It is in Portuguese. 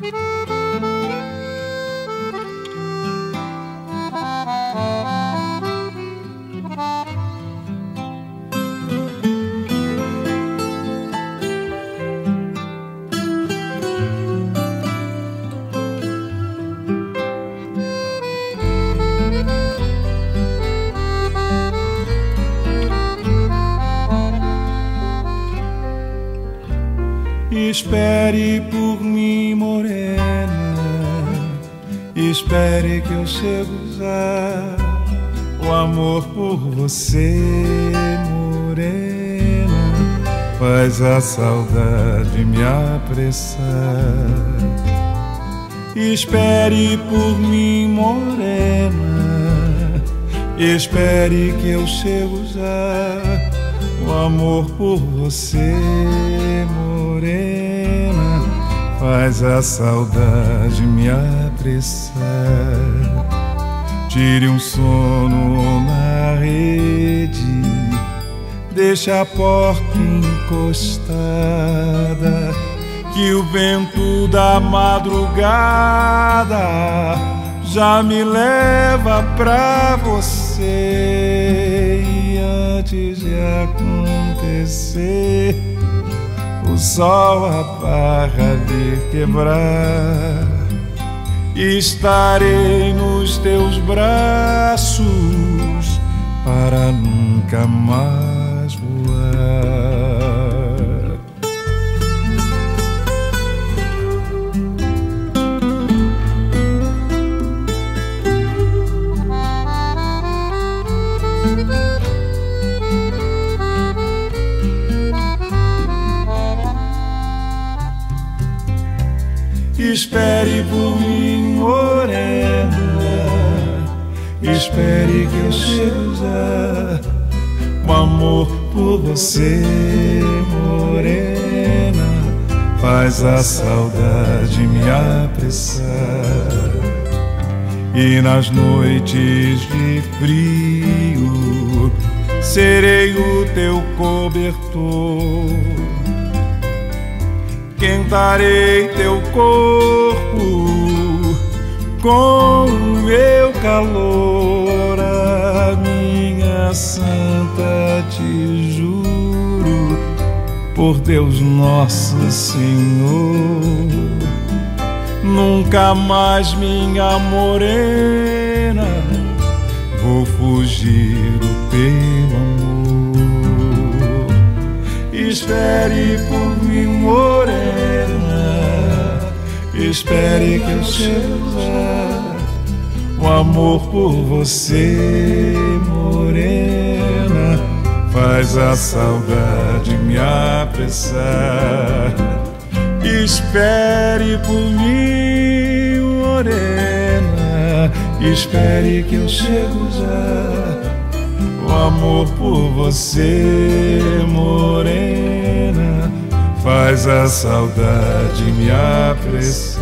Música Espere por mim, morena. Espere que eu chego já. O amor por você, morena, faz a saudade me apressar. Espere por mim, morena. Espere que eu chego já. O amor por você, morena, faz a saudade me apressar. Tire um sono na rede, deixa a porta encostada, que o vento da madrugada já me leva pra você. E antes de acontecer, o sol a barra de quebrar. Estarei nos teus braços para nunca mais Espere por mim, morena. Espere que eu já. Com amor por você, morena. Faz a saudade me apressar. E nas noites de frio, serei o teu cobertor quentarei teu corpo com o meu calor, a minha santa te juro, por Deus nosso Senhor, nunca mais minha morena, vou fugir do teu amor. Espere por mim, morena. Espere que eu chego já. O amor por você, morena, faz a saudade me apressar. Espere por mim, morena. Espere que eu chego já o amor por você, morena, faz a saudade me apressar.